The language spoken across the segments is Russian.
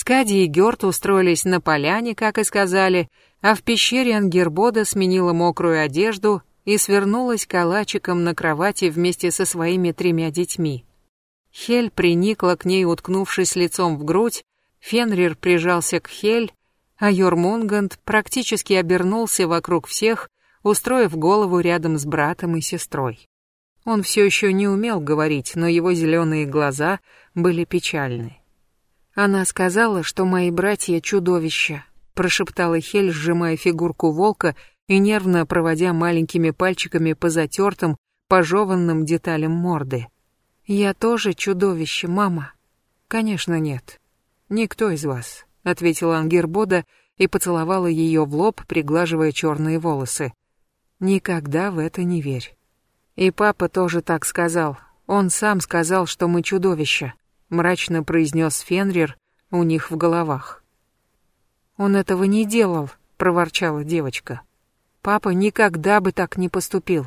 Скади и Гёрт устроились на поляне, как и сказали, а в пещере Ангербода сменила мокрую одежду и свернулась калачиком на кровати вместе со своими тремя детьми. Хель приникла к ней, уткнувшись лицом в грудь, Фенрир прижался к Хель, а Йормунганд практически обернулся вокруг всех, устроив голову рядом с братом и сестрой. Он все еще не умел говорить, но его зеленые глаза были печальны. Она сказала, что мои братья чудовища, прошептала Хель, сжимая фигурку волка и нервно проводя маленькими пальчиками по затертым, пожеванным деталям морды. Я тоже чудовище, мама. Конечно, нет. Никто из вас, ответила Ангербода и поцеловала ее в лоб, приглаживая черные волосы. Никогда в это не верь. И папа тоже так сказал. Он сам сказал, что мы чудовища, мрачно произнес Фенрир у них в головах. Он этого не делал, проворчала девочка. Папа никогда бы так не поступил.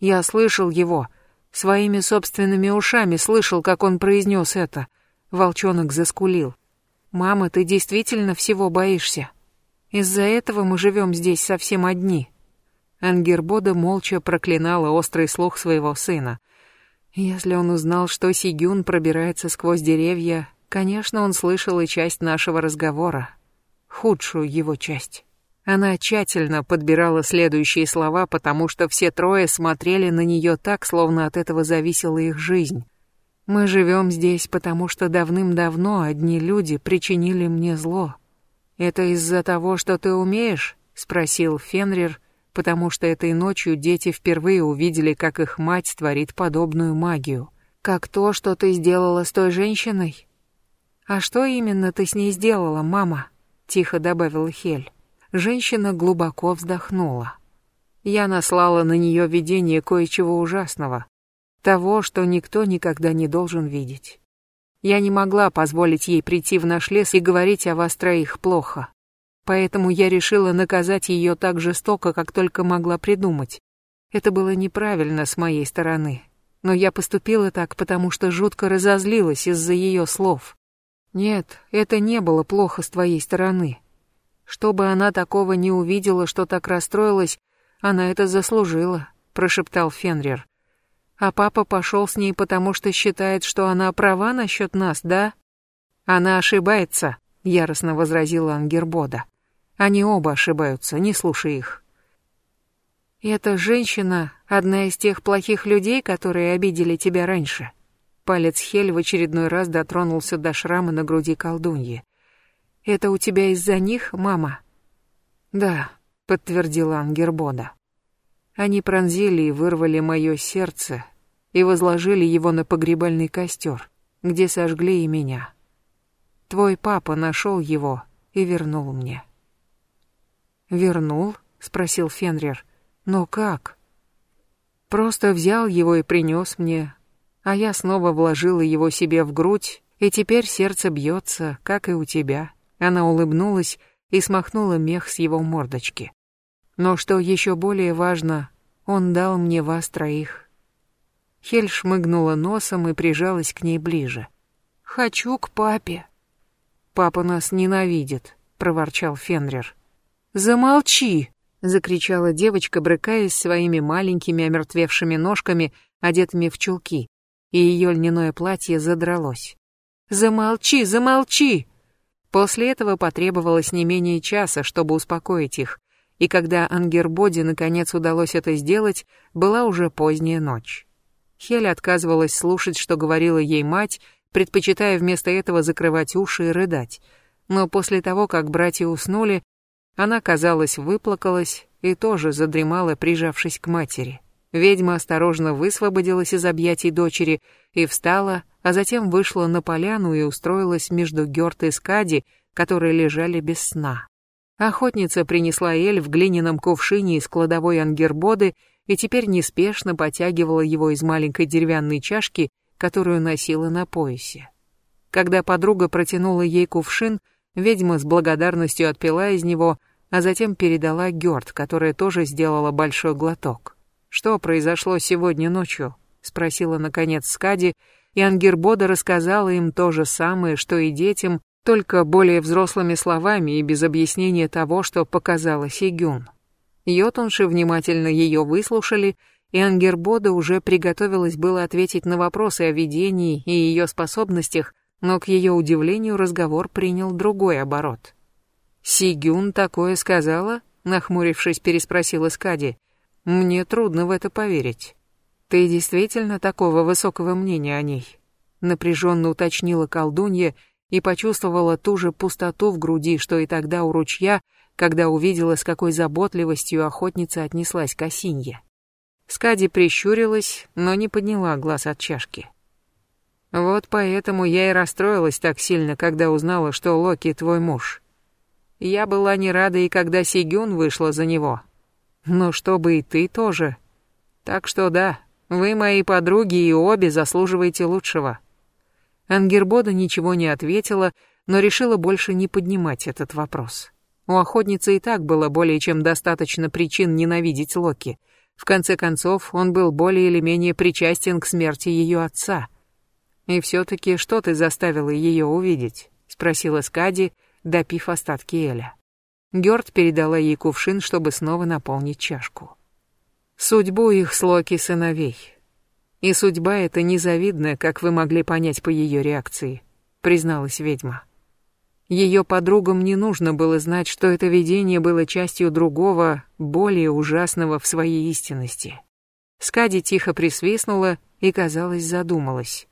Я слышал его, своими собственными ушами слышал, как он произнес это. Волчонок заскулил. Мама, ты действительно всего боишься? Из-за этого мы живем здесь совсем одни. Ангербода молча проклинала острый слух своего сына. Если он узнал, что Сигюн пробирается сквозь деревья, конечно, он слышал и часть нашего разговора. Худшую его часть. Она тщательно подбирала следующие слова, потому что все трое смотрели на нее так, словно от этого зависела их жизнь. «Мы живем здесь, потому что давным-давно одни люди причинили мне зло. Это из-за того, что ты умеешь?» — спросил Фенрир, потому что этой ночью дети впервые увидели, как их мать творит подобную магию. Как то, что ты сделала с той женщиной? А что именно ты с ней сделала, мама? Тихо добавила Хель. Женщина глубоко вздохнула. Я наслала на нее видение кое-чего ужасного. Того, что никто никогда не должен видеть. Я не могла позволить ей прийти в наш лес и говорить о вас троих плохо поэтому я решила наказать ее так жестоко, как только могла придумать. Это было неправильно с моей стороны, но я поступила так, потому что жутко разозлилась из-за ее слов. Нет, это не было плохо с твоей стороны. Чтобы она такого не увидела, что так расстроилась, она это заслужила, прошептал Фенрир. А папа пошел с ней, потому что считает, что она права насчет нас, да? Она ошибается, яростно возразила Ангербода. Они оба ошибаются, не слушай их. Эта женщина — одна из тех плохих людей, которые обидели тебя раньше. Палец Хель в очередной раз дотронулся до шрама на груди колдуньи. Это у тебя из-за них, мама? Да, подтвердила Ангербода. Они пронзили и вырвали мое сердце и возложили его на погребальный костер, где сожгли и меня. Твой папа нашел его и вернул мне. «Вернул?» — спросил Фенрир. «Но как?» «Просто взял его и принес мне, а я снова вложила его себе в грудь, и теперь сердце бьется, как и у тебя». Она улыбнулась и смахнула мех с его мордочки. «Но что еще более важно, он дал мне вас троих». Хель шмыгнула носом и прижалась к ней ближе. «Хочу к папе». «Папа нас ненавидит», — проворчал Фенрир. «Замолчи!» — закричала девочка, брыкаясь своими маленькими омертвевшими ножками, одетыми в чулки, и ее льняное платье задралось. «Замолчи, замолчи!» После этого потребовалось не менее часа, чтобы успокоить их, и когда Ангербоди наконец удалось это сделать, была уже поздняя ночь. Хель отказывалась слушать, что говорила ей мать, предпочитая вместо этого закрывать уши и рыдать. Но после того, как братья уснули, она, казалось, выплакалась и тоже задремала, прижавшись к матери. Ведьма осторожно высвободилась из объятий дочери и встала, а затем вышла на поляну и устроилась между Гёрт и Скади, которые лежали без сна. Охотница принесла эль в глиняном кувшине из кладовой ангербоды и теперь неспешно потягивала его из маленькой деревянной чашки, которую носила на поясе. Когда подруга протянула ей кувшин, ведьма с благодарностью отпила из него, а затем передала Гёрд, которая тоже сделала большой глоток. «Что произошло сегодня ночью?» — спросила наконец Скади, и Ангербода рассказала им то же самое, что и детям, только более взрослыми словами и без объяснения того, что показала Сигюн. Йотунши внимательно ее выслушали, и Ангербода уже приготовилась было ответить на вопросы о видении и ее способностях, но к ее удивлению разговор принял другой оборот. «Сигюн такое сказала?» — нахмурившись, переспросила Скади. «Мне трудно в это поверить. Ты действительно такого высокого мнения о ней?» Напряженно уточнила колдунья и почувствовала ту же пустоту в груди, что и тогда у ручья, когда увидела, с какой заботливостью охотница отнеслась к осинье. Скади прищурилась, но не подняла глаз от чашки. Вот поэтому я и расстроилась так сильно, когда узнала, что Локи твой муж. Я была не рада и когда Сигюн вышла за него. Но чтобы и ты тоже. Так что да, вы мои подруги и обе заслуживаете лучшего. Ангербода ничего не ответила, но решила больше не поднимать этот вопрос. У охотницы и так было более чем достаточно причин ненавидеть Локи. В конце концов, он был более или менее причастен к смерти ее отца — «И все-таки что ты заставила ее увидеть?» — спросила Скади, допив остатки Эля. Гёрд передала ей кувшин, чтобы снова наполнить чашку. «Судьбу их с Локи сыновей. И судьба эта незавидная, как вы могли понять по ее реакции», — призналась ведьма. Ее подругам не нужно было знать, что это видение было частью другого, более ужасного в своей истинности. Скади тихо присвистнула и, казалось, задумалась.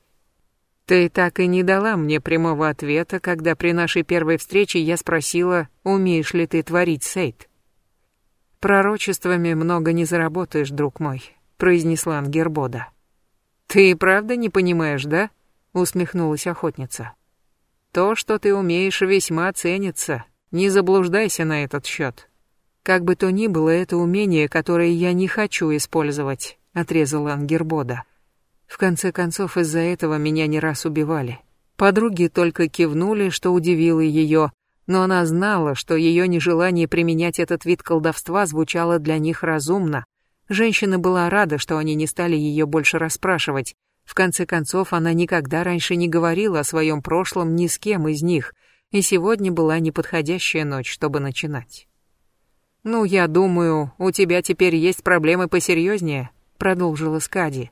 Ты так и не дала мне прямого ответа, когда при нашей первой встрече я спросила, умеешь ли ты творить сейт. Пророчествами много не заработаешь, друг мой, произнесла Ангербода. Ты правда не понимаешь, да? усмехнулась охотница. То, что ты умеешь, весьма ценится. Не заблуждайся на этот счет. Как бы то ни было, это умение, которое я не хочу использовать, отрезала Ангербода. В конце концов, из-за этого меня не раз убивали. Подруги только кивнули, что удивило ее, но она знала, что ее нежелание применять этот вид колдовства звучало для них разумно. Женщина была рада, что они не стали ее больше расспрашивать. В конце концов, она никогда раньше не говорила о своем прошлом ни с кем из них, и сегодня была неподходящая ночь, чтобы начинать. «Ну, я думаю, у тебя теперь есть проблемы посерьезнее», — продолжила Скади.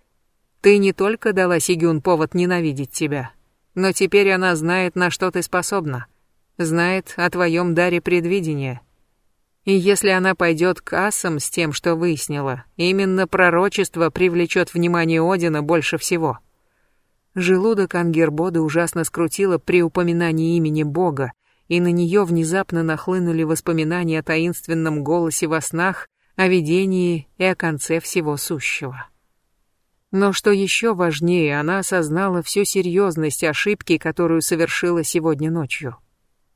Ты не только дала Сигюн повод ненавидеть тебя, но теперь она знает, на что ты способна. Знает о твоем даре предвидения. И если она пойдет к асам с тем, что выяснила, именно пророчество привлечет внимание Одина больше всего. Желудок Ангербода ужасно скрутило при упоминании имени Бога, и на нее внезапно нахлынули воспоминания о таинственном голосе во снах, о видении и о конце всего сущего. Но что еще важнее, она осознала всю серьезность ошибки, которую совершила сегодня ночью.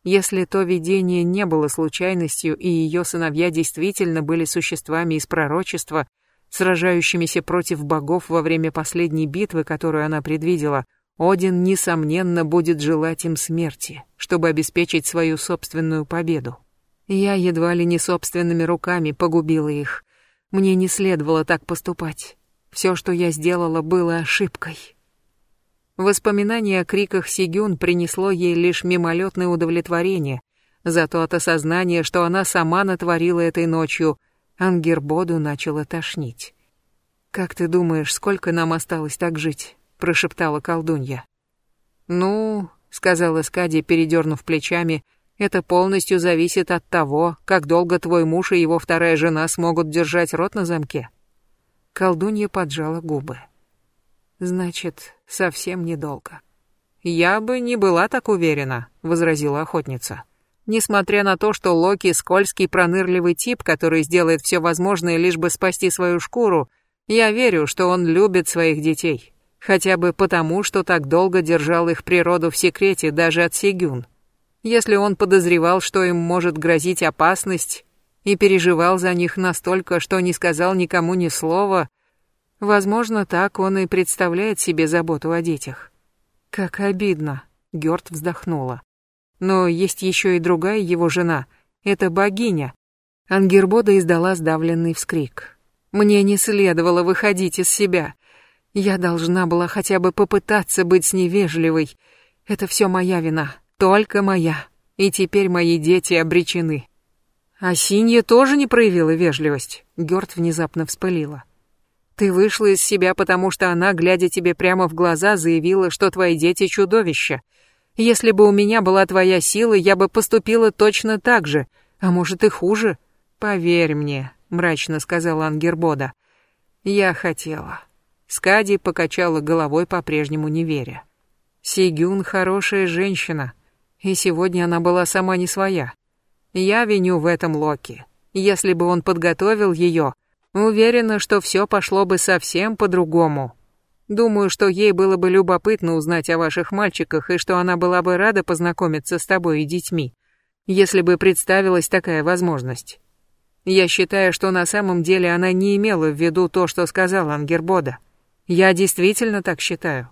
Если то видение не было случайностью, и ее сыновья действительно были существами из пророчества, сражающимися против богов во время последней битвы, которую она предвидела, Один, несомненно, будет желать им смерти, чтобы обеспечить свою собственную победу. Я едва ли не собственными руками погубила их. Мне не следовало так поступать. Все, что я сделала, было ошибкой. Воспоминание о криках Сигюн принесло ей лишь мимолетное удовлетворение, зато от осознания, что она сама натворила этой ночью, Ангербоду начала тошнить. «Как ты думаешь, сколько нам осталось так жить?» — прошептала колдунья. «Ну», — сказала Скади, передернув плечами, — «это полностью зависит от того, как долго твой муж и его вторая жена смогут держать рот на замке». Колдунья поджала губы. Значит, совсем недолго. Я бы не была так уверена, возразила охотница. Несмотря на то, что Локи скользкий пронырливый тип, который сделает все возможное лишь бы спасти свою шкуру, я верю, что он любит своих детей. Хотя бы потому, что так долго держал их природу в секрете даже от Сигюн. Если он подозревал, что им может грозить опасность, и переживал за них настолько, что не сказал никому ни слова. Возможно, так он и представляет себе заботу о детях. Как обидно, Гёрт вздохнула. Но есть еще и другая его жена, это богиня. Ангербода издала сдавленный вскрик. Мне не следовало выходить из себя. Я должна была хотя бы попытаться быть с ней вежливой. Это все моя вина. Только моя. И теперь мои дети обречены. А Синья тоже не проявила вежливость. Гёрд внезапно вспылила. Ты вышла из себя, потому что она, глядя тебе прямо в глаза, заявила, что твои дети чудовища. Если бы у меня была твоя сила, я бы поступила точно так же, а может и хуже. Поверь мне, мрачно сказала Ангербода. Я хотела. Скади покачала головой, по-прежнему не веря. Сигюн хорошая женщина, и сегодня она была сама не своя. Я виню в этом Локи. Если бы он подготовил ее, уверена, что все пошло бы совсем по-другому. Думаю, что ей было бы любопытно узнать о ваших мальчиках и что она была бы рада познакомиться с тобой и детьми, если бы представилась такая возможность. Я считаю, что на самом деле она не имела в виду то, что сказала Ангербода. Я действительно так считаю.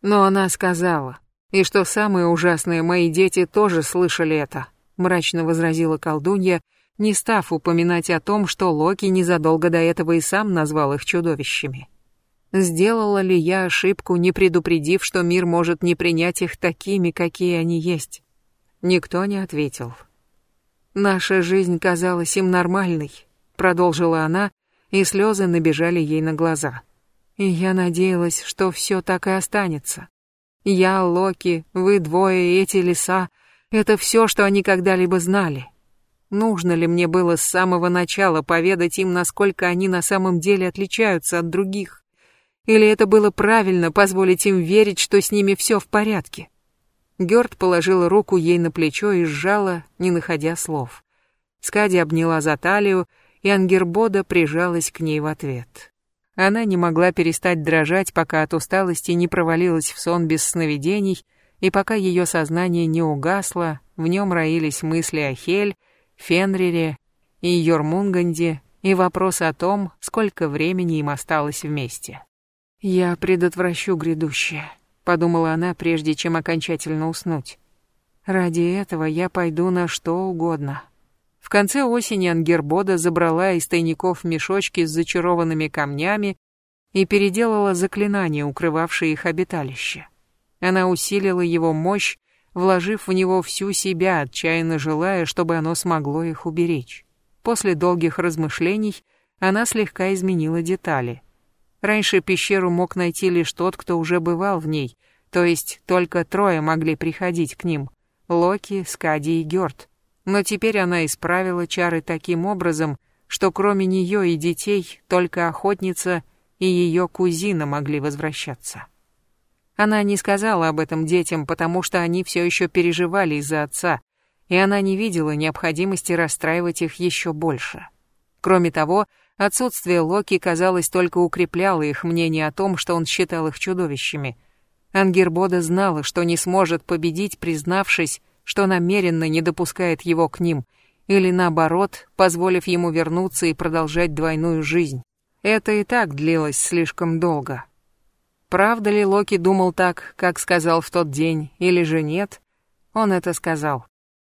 Но она сказала, и что самое ужасное, мои дети тоже слышали это, мрачно возразила колдунья, не став упоминать о том, что Локи незадолго до этого и сам назвал их чудовищами. Сделала ли я ошибку, не предупредив, что мир может не принять их такими, какие они есть? Никто не ответил. Наша жизнь казалась им нормальной, продолжила она, и слезы набежали ей на глаза. И я надеялась, что все так и останется. Я, Локи, вы двое, эти леса — это все, что они когда-либо знали. Нужно ли мне было с самого начала поведать им, насколько они на самом деле отличаются от других? Или это было правильно позволить им верить, что с ними все в порядке? Гёрд положила руку ей на плечо и сжала, не находя слов. Скади обняла за талию, и Ангербода прижалась к ней в ответ. Она не могла перестать дрожать, пока от усталости не провалилась в сон без сновидений, и пока ее сознание не угасло, в нем роились мысли о Хель, Фенрире и Йормунганде и вопрос о том, сколько времени им осталось вместе. «Я предотвращу грядущее», подумала она, прежде чем окончательно уснуть. Ради этого я пойду на что угодно. В конце осени Ангербода забрала из тайников мешочки с зачарованными камнями и переделала заклинание, укрывавшее их обиталище. Она усилила его мощь, вложив в него всю себя, отчаянно желая, чтобы оно смогло их уберечь. После долгих размышлений она слегка изменила детали. Раньше пещеру мог найти лишь тот, кто уже бывал в ней, то есть только трое могли приходить к ним — Локи, Скади и Гёрд. Но теперь она исправила чары таким образом, что кроме нее и детей только охотница и ее кузина могли возвращаться. Она не сказала об этом детям, потому что они все еще переживали из-за отца, и она не видела необходимости расстраивать их еще больше. Кроме того, Отсутствие Локи, казалось, только укрепляло их мнение о том, что он считал их чудовищами. Ангербода знала, что не сможет победить, признавшись, что намеренно не допускает его к ним, или наоборот, позволив ему вернуться и продолжать двойную жизнь. Это и так длилось слишком долго. Правда ли Локи думал так, как сказал в тот день, или же нет? Он это сказал.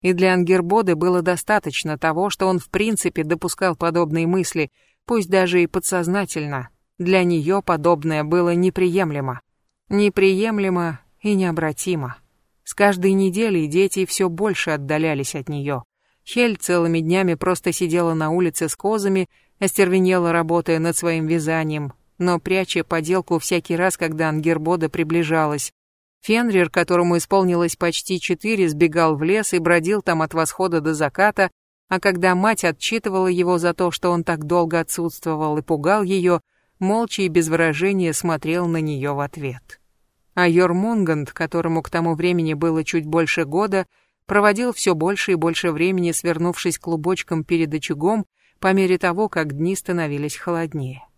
И для Ангербоды было достаточно того, что он в принципе допускал подобные мысли, пусть даже и подсознательно, для нее подобное было неприемлемо. Неприемлемо и необратимо. С каждой неделей дети все больше отдалялись от нее. Хель целыми днями просто сидела на улице с козами, остервенела, работая над своим вязанием, но пряча поделку всякий раз, когда Ангербода приближалась. Фенрир, которому исполнилось почти четыре, сбегал в лес и бродил там от восхода до заката, а когда мать отчитывала его за то, что он так долго отсутствовал и пугал ее, молча и без выражения смотрел на нее в ответ. А Йормунганд, которому к тому времени было чуть больше года, проводил все больше и больше времени, свернувшись клубочком перед очагом, по мере того, как дни становились холоднее.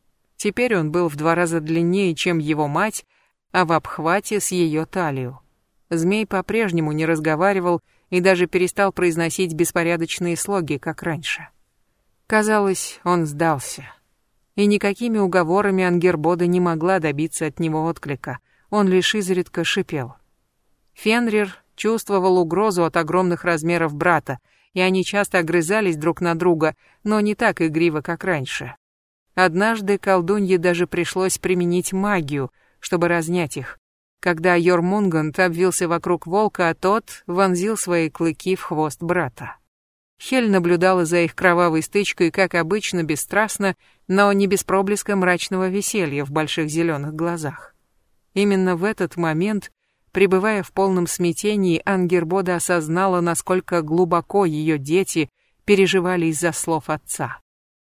Теперь он был в два раза длиннее, чем его мать, а в обхвате с ее талию. Змей по-прежнему не разговаривал и даже перестал произносить беспорядочные слоги, как раньше. Казалось, он сдался. И никакими уговорами Ангербода не могла добиться от него отклика, он лишь изредка шипел. Фенрир чувствовал угрозу от огромных размеров брата, и они часто огрызались друг на друга, но не так игриво, как раньше. Однажды колдунье даже пришлось применить магию, чтобы разнять их. когда Йормунганд обвился вокруг волка, а тот вонзил свои клыки в хвост брата. Хель наблюдала за их кровавой стычкой, как обычно, бесстрастно, но не без проблеска мрачного веселья в больших зеленых глазах. Именно в этот момент, пребывая в полном смятении, Ангербода осознала, насколько глубоко ее дети переживали из-за слов отца.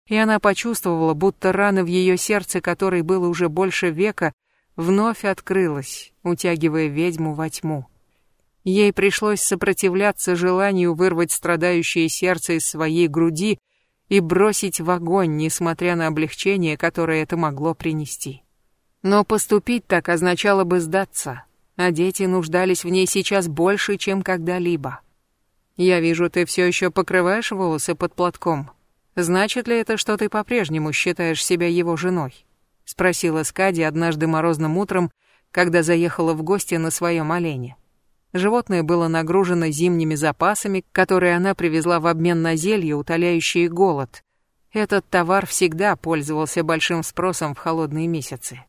И она почувствовала, будто рана в ее сердце, которой было уже больше века, вновь открылась, утягивая ведьму во тьму. Ей пришлось сопротивляться желанию вырвать страдающее сердце из своей груди и бросить в огонь, несмотря на облегчение, которое это могло принести. Но поступить так означало бы сдаться, а дети нуждались в ней сейчас больше, чем когда-либо. «Я вижу, ты все еще покрываешь волосы под платком. Значит ли это, что ты по-прежнему считаешь себя его женой?» — спросила Скади однажды морозным утром, когда заехала в гости на своем олене. Животное было нагружено зимними запасами, которые она привезла в обмен на зелье, утоляющие голод. Этот товар всегда пользовался большим спросом в холодные месяцы.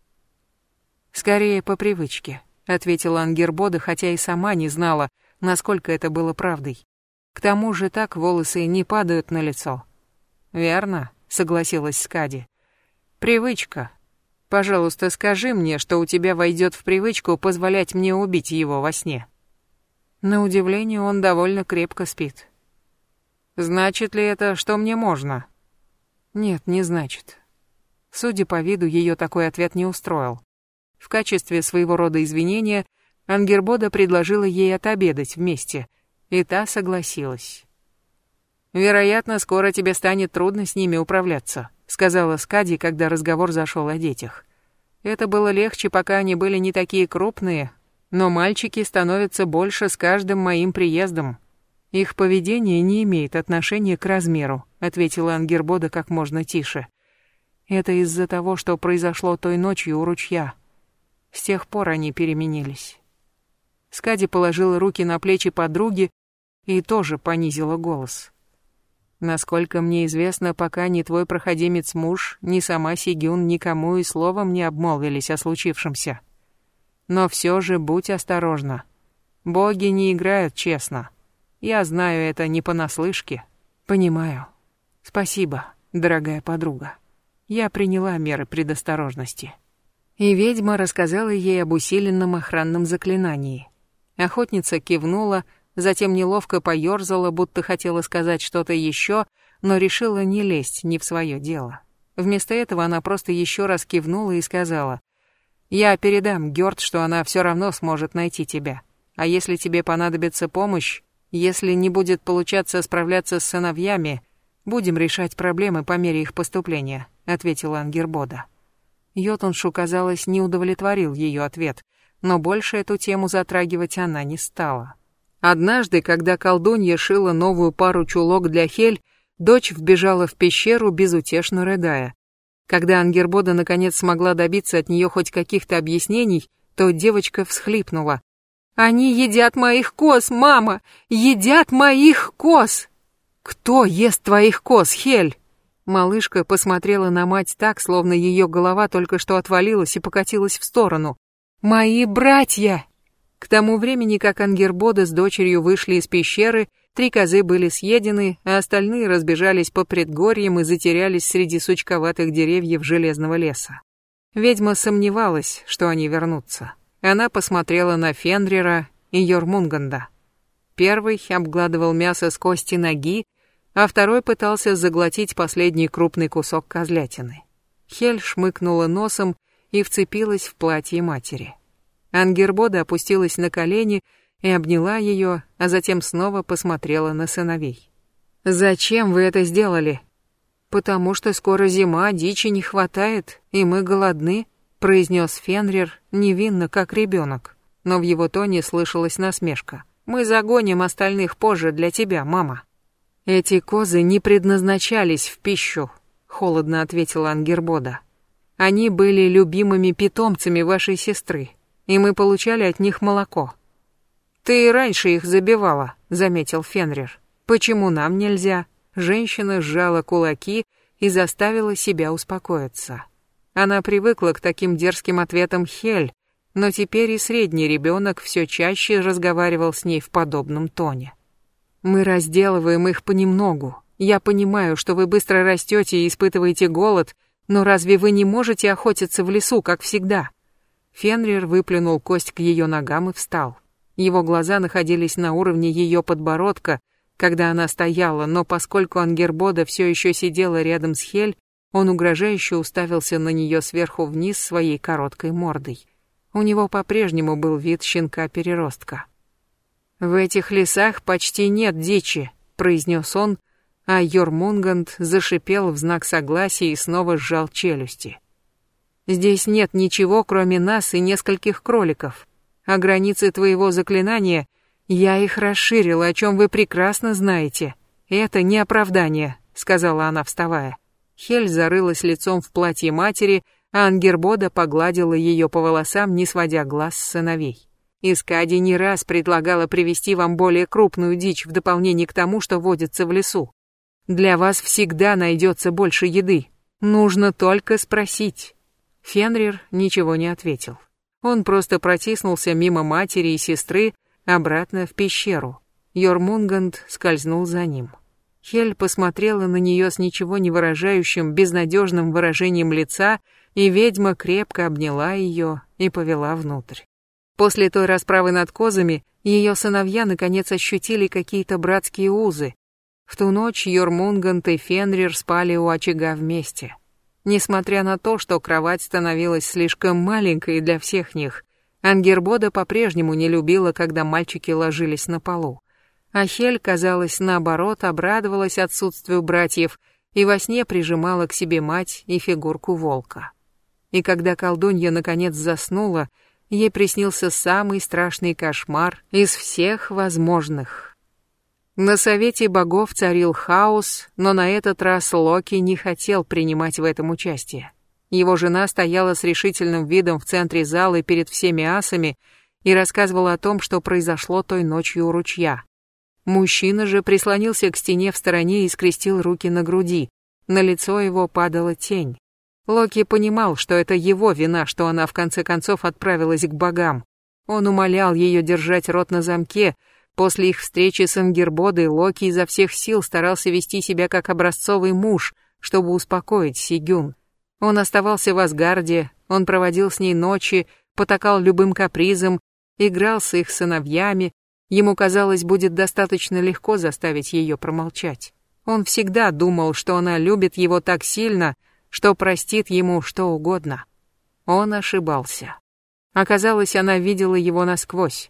«Скорее по привычке», — ответила Ангербода, хотя и сама не знала, насколько это было правдой. К тому же так волосы не падают на лицо. «Верно», — согласилась Скади. «Привычка. Пожалуйста, скажи мне, что у тебя войдет в привычку позволять мне убить его во сне». На удивление, он довольно крепко спит. Значит ли это, что мне можно? Нет, не значит. Судя по виду, ее такой ответ не устроил. В качестве своего рода извинения Ангербода предложила ей отобедать вместе, и та согласилась. «Вероятно, скоро тебе станет трудно с ними управляться», сказала Скади, когда разговор зашел о детях. «Это было легче, пока они были не такие крупные, но мальчики становятся больше с каждым моим приездом. Их поведение не имеет отношения к размеру, ответила Ангербода как можно тише. Это из-за того, что произошло той ночью у ручья. С тех пор они переменились. Скади положила руки на плечи подруги и тоже понизила голос. Насколько мне известно, пока ни твой проходимец муж, ни сама Сигюн никому и словом не обмолвились о случившемся. Но все же будь осторожна. Боги не играют честно. Я знаю это не понаслышке. Понимаю. Спасибо, дорогая подруга. Я приняла меры предосторожности. И ведьма рассказала ей об усиленном охранном заклинании. Охотница кивнула, затем неловко поёрзала, будто хотела сказать что-то еще, но решила не лезть не в свое дело. Вместо этого она просто еще раз кивнула и сказала, я передам Гёрд, что она все равно сможет найти тебя. А если тебе понадобится помощь, если не будет получаться справляться с сыновьями, будем решать проблемы по мере их поступления», — ответила Ангербода. Йотуншу, казалось, не удовлетворил ее ответ, но больше эту тему затрагивать она не стала. Однажды, когда колдунья шила новую пару чулок для Хель, дочь вбежала в пещеру, безутешно рыдая. Когда Ангербода наконец смогла добиться от нее хоть каких-то объяснений, то девочка всхлипнула. «Они едят моих коз, мама! Едят моих коз!» «Кто ест твоих коз, Хель?» Малышка посмотрела на мать так, словно ее голова только что отвалилась и покатилась в сторону. «Мои братья!» К тому времени, как Ангербода с дочерью вышли из пещеры, Три козы были съедены, а остальные разбежались по предгорьям и затерялись среди сучковатых деревьев железного леса. Ведьма сомневалась, что они вернутся. Она посмотрела на Фенрира и Йормунганда. Первый обгладывал мясо с кости ноги, а второй пытался заглотить последний крупный кусок козлятины. Хель шмыкнула носом и вцепилась в платье матери. Ангербода опустилась на колени и обняла ее, а затем снова посмотрела на сыновей. «Зачем вы это сделали?» «Потому что скоро зима, дичи не хватает, и мы голодны», произнес Фенрир невинно, как ребенок. Но в его тоне слышалась насмешка. «Мы загоним остальных позже для тебя, мама». «Эти козы не предназначались в пищу», — холодно ответила Ангербода. «Они были любимыми питомцами вашей сестры, и мы получали от них молоко. «Ты и раньше их забивала», — заметил Фенрир. «Почему нам нельзя?» Женщина сжала кулаки и заставила себя успокоиться. Она привыкла к таким дерзким ответам Хель, но теперь и средний ребенок все чаще разговаривал с ней в подобном тоне. «Мы разделываем их понемногу. Я понимаю, что вы быстро растете и испытываете голод, но разве вы не можете охотиться в лесу, как всегда?» Фенрир выплюнул кость к ее ногам и встал. Его глаза находились на уровне ее подбородка, когда она стояла, но поскольку Ангербода все еще сидела рядом с Хель, он угрожающе уставился на нее сверху вниз своей короткой мордой. У него по-прежнему был вид щенка-переростка. «В этих лесах почти нет дичи», — произнес он, а Йормунганд зашипел в знак согласия и снова сжал челюсти. «Здесь нет ничего, кроме нас и нескольких кроликов. А границы твоего заклинания я их расширила, о чем вы прекрасно знаете. Это не оправдание», — сказала она, вставая. Хель зарылась лицом в платье матери, а Ангербода погладила ее по волосам, не сводя глаз с сыновей. Искади не раз предлагала привести вам более крупную дичь в дополнение к тому, что водится в лесу. Для вас всегда найдется больше еды. Нужно только спросить. Фенрир ничего не ответил. Он просто протиснулся мимо матери и сестры обратно в пещеру. Йормунганд скользнул за ним. Хель посмотрела на нее с ничего не выражающим, безнадежным выражением лица, и ведьма крепко обняла ее и повела внутрь. После той расправы над козами ее сыновья наконец ощутили какие-то братские узы. В ту ночь Йормунгант и Фенрир спали у очага вместе. Несмотря на то, что кровать становилась слишком маленькой для всех них, Ангербода по-прежнему не любила, когда мальчики ложились на полу. А Хель, казалось, наоборот, обрадовалась отсутствию братьев и во сне прижимала к себе мать и фигурку волка. И когда колдунья наконец заснула, ей приснился самый страшный кошмар из всех возможных. На совете богов царил хаос, но на этот раз Локи не хотел принимать в этом участие. Его жена стояла с решительным видом в центре зала перед всеми асами и рассказывала о том, что произошло той ночью у ручья. Мужчина же прислонился к стене в стороне и скрестил руки на груди. На лицо его падала тень. Локи понимал, что это его вина, что она в конце концов отправилась к богам. Он умолял ее держать рот на замке. После их встречи с Ангербодой Локи изо всех сил старался вести себя как образцовый муж, чтобы успокоить Сигюн. Он оставался в Асгарде, он проводил с ней ночи, потакал любым капризом, играл с их сыновьями, Ему казалось, будет достаточно легко заставить ее промолчать. Он всегда думал, что она любит его так сильно, что простит ему что угодно. Он ошибался. Оказалось, она видела его насквозь.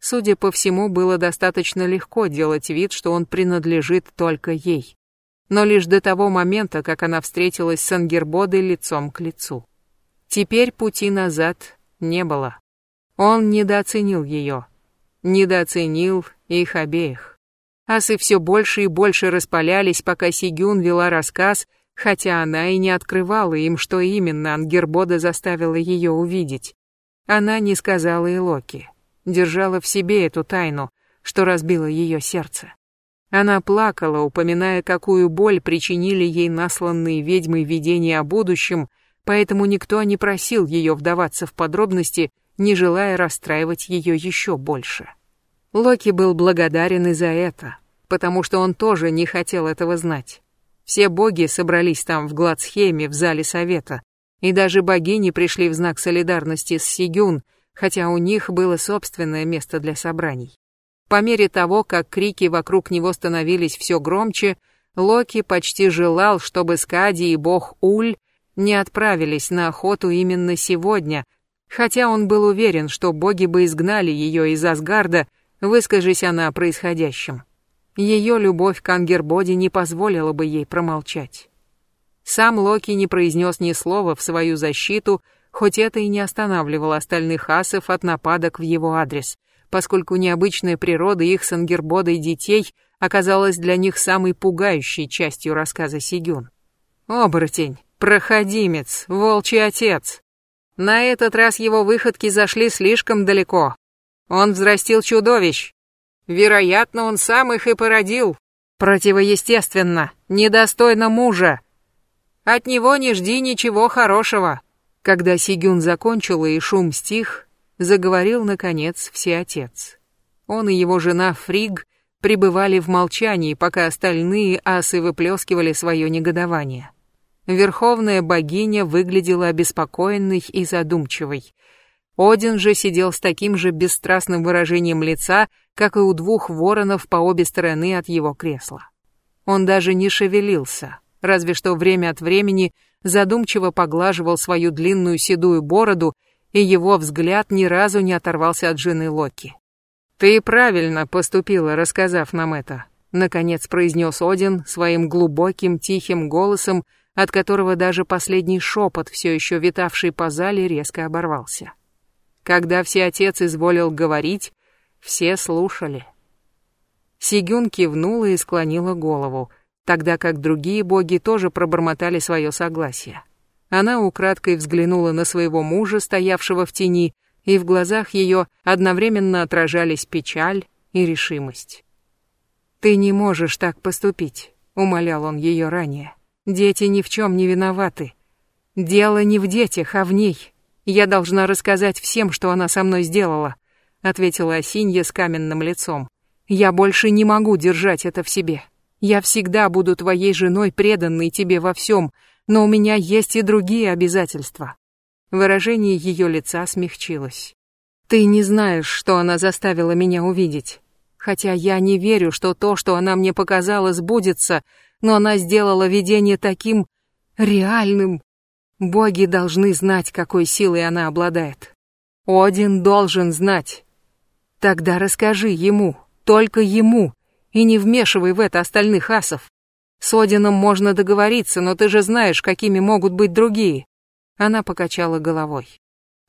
Судя по всему, было достаточно легко делать вид, что он принадлежит только ей. Но лишь до того момента, как она встретилась с Ангербодой лицом к лицу. Теперь пути назад не было. Он недооценил ее недооценил их обеих. Асы все больше и больше распалялись, пока Сигюн вела рассказ, хотя она и не открывала им, что именно Ангербода заставила ее увидеть. Она не сказала и Локи, держала в себе эту тайну, что разбило ее сердце. Она плакала, упоминая, какую боль причинили ей насланные ведьмой видения о будущем, поэтому никто не просил ее вдаваться в подробности не желая расстраивать ее еще больше. Локи был благодарен и за это, потому что он тоже не хотел этого знать. Все боги собрались там в Гладсхеме в зале совета, и даже богини пришли в знак солидарности с Сигюн, хотя у них было собственное место для собраний. По мере того, как крики вокруг него становились все громче, Локи почти желал, чтобы Скади и бог Уль не отправились на охоту именно сегодня, хотя он был уверен, что боги бы изгнали ее из Асгарда, выскажись она о происходящем. Ее любовь к Ангербоде не позволила бы ей промолчать. Сам Локи не произнес ни слова в свою защиту, хоть это и не останавливало остальных асов от нападок в его адрес, поскольку необычная природа их с Ангербодой детей оказалась для них самой пугающей частью рассказа Сигюн. «Оборотень, проходимец, волчий отец», на этот раз его выходки зашли слишком далеко. Он взрастил чудовищ. Вероятно, он сам их и породил. Противоестественно, недостойно мужа. От него не жди ничего хорошего. Когда Сигюн закончила и шум стих, заговорил, наконец, всеотец. Он и его жена Фриг пребывали в молчании, пока остальные асы выплескивали свое негодование. Верховная богиня выглядела обеспокоенной и задумчивой. Один же сидел с таким же бесстрастным выражением лица, как и у двух воронов по обе стороны от его кресла. Он даже не шевелился, разве что время от времени задумчиво поглаживал свою длинную седую бороду, и его взгляд ни разу не оторвался от жены Локи. «Ты правильно поступила, рассказав нам это», — наконец произнес Один своим глубоким тихим голосом, от которого даже последний шепот, все еще витавший по зале, резко оборвался. Когда все отец изволил говорить, все слушали. Сигюн кивнула и склонила голову, тогда как другие боги тоже пробормотали свое согласие. Она украдкой взглянула на своего мужа, стоявшего в тени, и в глазах ее одновременно отражались печаль и решимость. «Ты не можешь так поступить», — умолял он ее ранее. «Дети ни в чем не виноваты. Дело не в детях, а в ней. Я должна рассказать всем, что она со мной сделала», — ответила Осинья с каменным лицом. «Я больше не могу держать это в себе. Я всегда буду твоей женой, преданной тебе во всем, но у меня есть и другие обязательства. Выражение ее лица смягчилось. «Ты не знаешь, что она заставила меня увидеть. Хотя я не верю, что то, что она мне показала, сбудется, но она сделала видение таким реальным. Боги должны знать, какой силой она обладает. Один должен знать. Тогда расскажи ему, только ему, и не вмешивай в это остальных асов. С Одином можно договориться, но ты же знаешь, какими могут быть другие. Она покачала головой.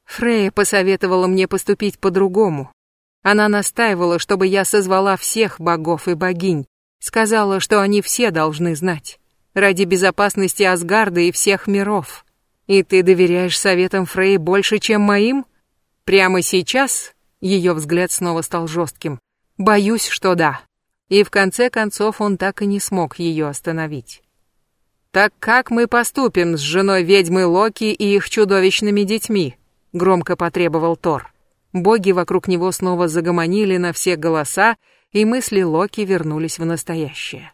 Фрея посоветовала мне поступить по-другому. Она настаивала, чтобы я созвала всех богов и богинь. Сказала, что они все должны знать. Ради безопасности Асгарда и всех миров. И ты доверяешь советам Фреи больше, чем моим? Прямо сейчас? Ее взгляд снова стал жестким. Боюсь, что да. И в конце концов он так и не смог ее остановить. «Так как мы поступим с женой ведьмы Локи и их чудовищными детьми?» — громко потребовал Тор. Боги вокруг него снова загомонили на все голоса, и мысли Локи вернулись в настоящее.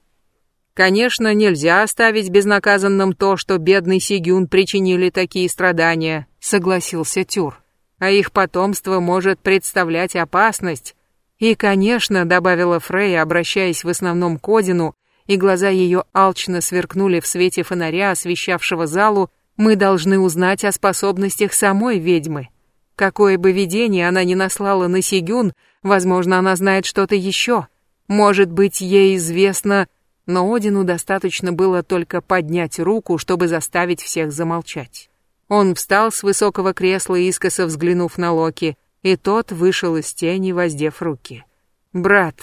Конечно, нельзя оставить безнаказанным то, что бедный Сигюн причинили такие страдания, согласился Тюр. А их потомство может представлять опасность. И, конечно, добавила Фрейя, обращаясь в основном к Одину, и глаза ее алчно сверкнули в свете фонаря, освещавшего залу, мы должны узнать о способностях самой ведьмы. Какое бы видение она ни наслала на Сигюн, возможно, она знает что-то еще. Может быть, ей известно... Но Одину достаточно было только поднять руку, чтобы заставить всех замолчать. Он встал с высокого кресла, искоса взглянув на Локи, и тот вышел из тени, воздев руки. «Брат,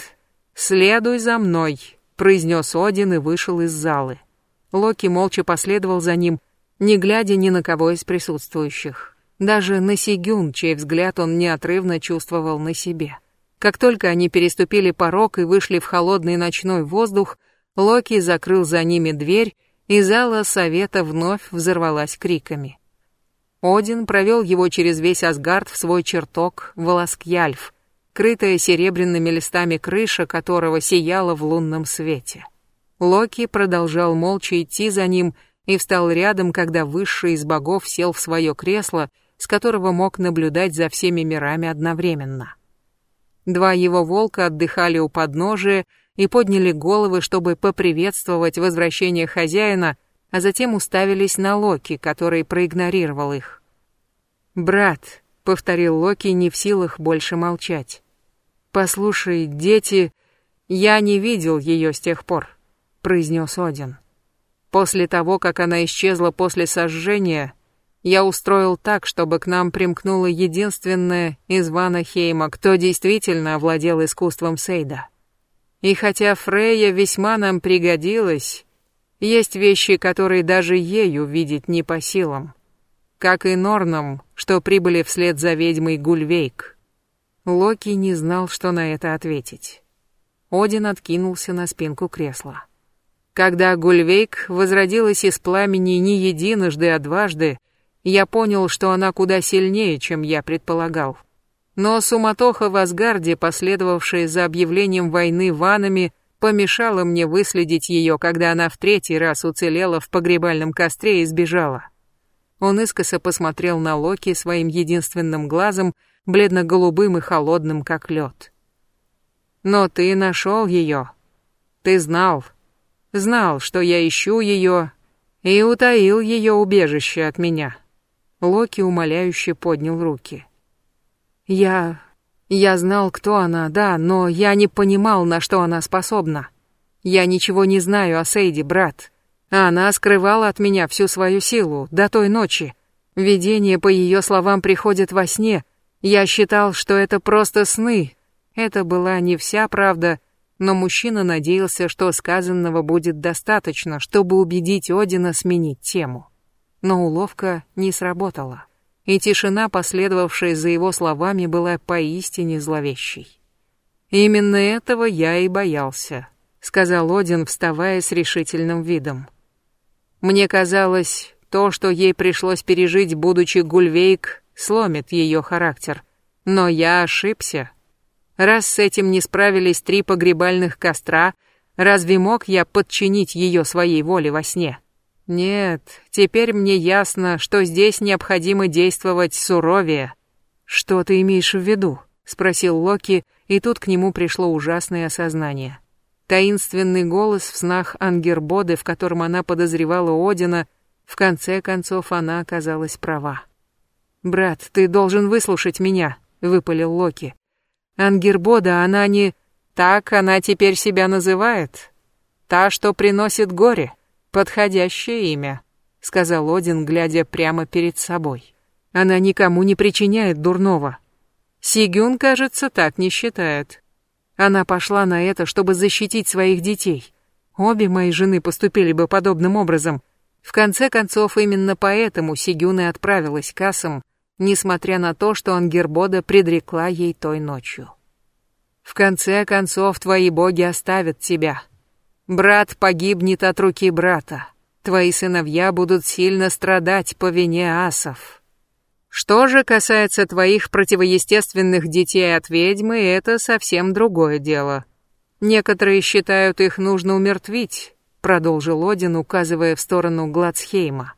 следуй за мной», произнес Один и вышел из залы. Локи молча последовал за ним, не глядя ни на кого из присутствующих. Даже на Сигюн, чей взгляд он неотрывно чувствовал на себе. Как только они переступили порог и вышли в холодный ночной воздух, Локи закрыл за ними дверь, и зала совета вновь взорвалась криками. Один провел его через весь Асгард в свой чертог Волоскьяльф, крытая серебряными листами крыша которого сияла в лунном свете. Локи продолжал молча идти за ним и встал рядом, когда высший из богов сел в свое кресло, с которого мог наблюдать за всеми мирами одновременно. Два его волка отдыхали у подножия и подняли головы, чтобы поприветствовать возвращение хозяина, а затем уставились на Локи, который проигнорировал их. «Брат», — повторил Локи, не в силах больше молчать. «Послушай, дети, я не видел ее с тех пор», — произнес Один. «После того, как она исчезла после сожжения, я устроил так, чтобы к нам примкнула единственная из Ванахейма, кто действительно овладел искусством Сейда. И хотя Фрейя весьма нам пригодилась, есть вещи, которые даже ею видеть не по силам. Как и Норнам, что прибыли вслед за ведьмой Гульвейк. Локи не знал, что на это ответить. Один откинулся на спинку кресла. Когда Гульвейк возродилась из пламени не единожды, а дважды, я понял, что она куда сильнее, чем я предполагал. Но суматоха в Асгарде, последовавшая за объявлением войны ванами, помешала мне выследить ее, когда она в третий раз уцелела в погребальном костре и сбежала. Он искоса посмотрел на Локи своим единственным глазом, бледно-голубым и холодным, как лед. «Но ты нашел ее. Ты знал. Знал, что я ищу ее, и утаил ее убежище от меня». Локи умоляюще поднял руки. «Я... я знал, кто она, да, но я не понимал, на что она способна. Я ничего не знаю о Сейди, брат. Она скрывала от меня всю свою силу до той ночи. Видение, по ее словам, приходит во сне. Я считал, что это просто сны. Это была не вся правда, но мужчина надеялся, что сказанного будет достаточно, чтобы убедить Одина сменить тему. Но уловка не сработала, и тишина, последовавшая за его словами, была поистине зловещей. «Именно этого я и боялся», — сказал Один, вставая с решительным видом. Мне казалось, то, что ей пришлось пережить, будучи Гульвейк, сломит ее характер. Но я ошибся. Раз с этим не справились три погребальных костра, разве мог я подчинить ее своей воле во сне? Нет, теперь мне ясно, что здесь необходимо действовать суровее. Что ты имеешь в виду? спросил Локи, и тут к нему пришло ужасное осознание. Таинственный голос в снах Ангербоды, в котором она подозревала Одина, в конце концов она оказалась права. «Брат, ты должен выслушать меня», — выпалил Локи. «Ангербода, она не... Так она теперь себя называет. Та, что приносит горе. Подходящее имя», — сказал Один, глядя прямо перед собой. «Она никому не причиняет дурного». Сигюн, кажется, так не считает. Она пошла на это, чтобы защитить своих детей. Обе мои жены поступили бы подобным образом. В конце концов, именно поэтому Сигюн и отправилась к Асам, несмотря на то, что Ангербода предрекла ей той ночью. В конце концов, твои боги оставят тебя. Брат погибнет от руки брата. Твои сыновья будут сильно страдать по вине асов. Что же касается твоих противоестественных детей от ведьмы, это совсем другое дело. Некоторые считают их нужно умертвить, продолжил Один, указывая в сторону Гладсхейма.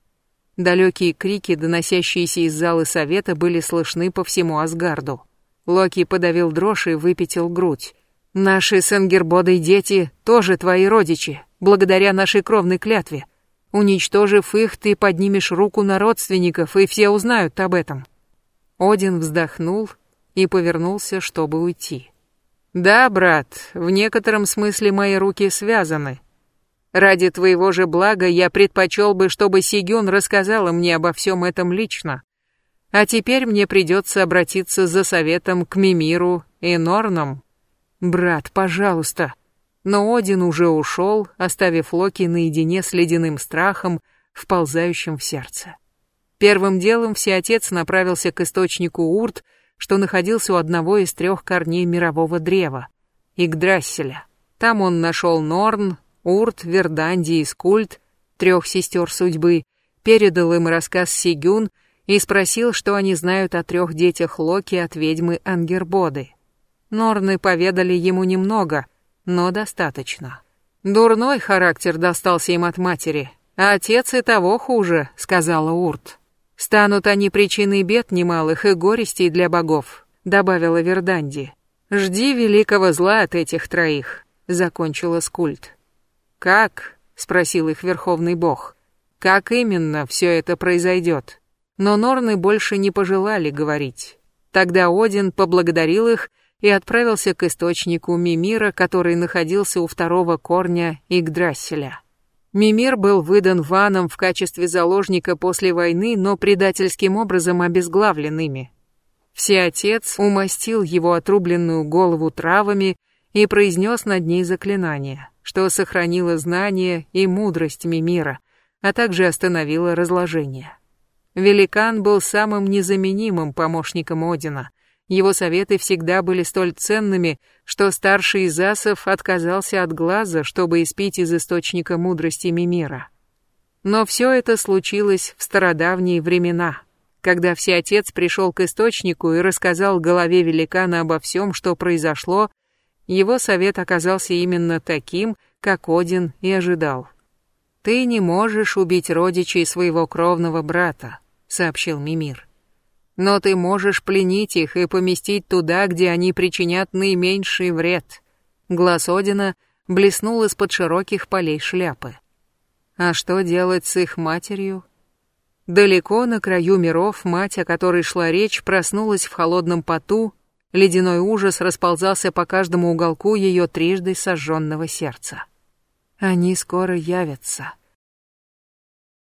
Далекие крики, доносящиеся из залы совета, были слышны по всему Асгарду. Локи подавил дрожь и выпятил грудь. «Наши с Энгербодой дети тоже твои родичи, благодаря нашей кровной клятве. Уничтожив их, ты поднимешь руку на родственников, и все узнают об этом. Один вздохнул и повернулся, чтобы уйти. Да, брат, в некотором смысле мои руки связаны. Ради твоего же блага я предпочел бы, чтобы Сигюн рассказала мне обо всем этом лично. А теперь мне придется обратиться за советом к Мимиру и Норнам. Брат, пожалуйста, но Один уже ушел, оставив Локи наедине с ледяным страхом, вползающим в сердце. Первым делом всеотец направился к источнику Урт, что находился у одного из трех корней мирового древа, Игдрасселя. Там он нашел Норн, Урт, Верданди и Скульт, трех сестер судьбы, передал им рассказ Сигюн и спросил, что они знают о трех детях Локи от ведьмы Ангербоды. Норны поведали ему немного — но достаточно. Дурной характер достался им от матери, а отец и того хуже, сказала Урт. Станут они причиной бед немалых и горестей для богов, добавила Верданди. Жди великого зла от этих троих, закончила Скульт. Как? спросил их верховный бог. Как именно все это произойдет? Но Норны больше не пожелали говорить. Тогда Один поблагодарил их и отправился к источнику Мимира, который находился у второго корня Игдрасселя. Мимир был выдан ванам в качестве заложника после войны, но предательским образом обезглавлен ими. Всеотец умастил его отрубленную голову травами и произнес над ней заклинание, что сохранило знание и мудрость Мимира, а также остановило разложение. Великан был самым незаменимым помощником Одина, его советы всегда были столь ценными, что старший из асов отказался от глаза, чтобы испить из источника мудрости Мимира. Но все это случилось в стародавние времена. Когда всеотец пришел к источнику и рассказал голове великана обо всем, что произошло, его совет оказался именно таким, как Один и ожидал. «Ты не можешь убить родичей своего кровного брата», — сообщил Мимир. «Но ты можешь пленить их и поместить туда, где они причинят наименьший вред». Глаз Одина блеснул из-под широких полей шляпы. А что делать с их матерью? Далеко на краю миров мать, о которой шла речь, проснулась в холодном поту, ледяной ужас расползался по каждому уголку ее трижды сожженного сердца. Они скоро явятся.